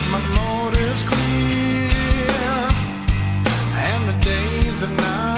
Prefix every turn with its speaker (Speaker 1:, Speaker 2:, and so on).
Speaker 1: make my motives clear. And the days and nights.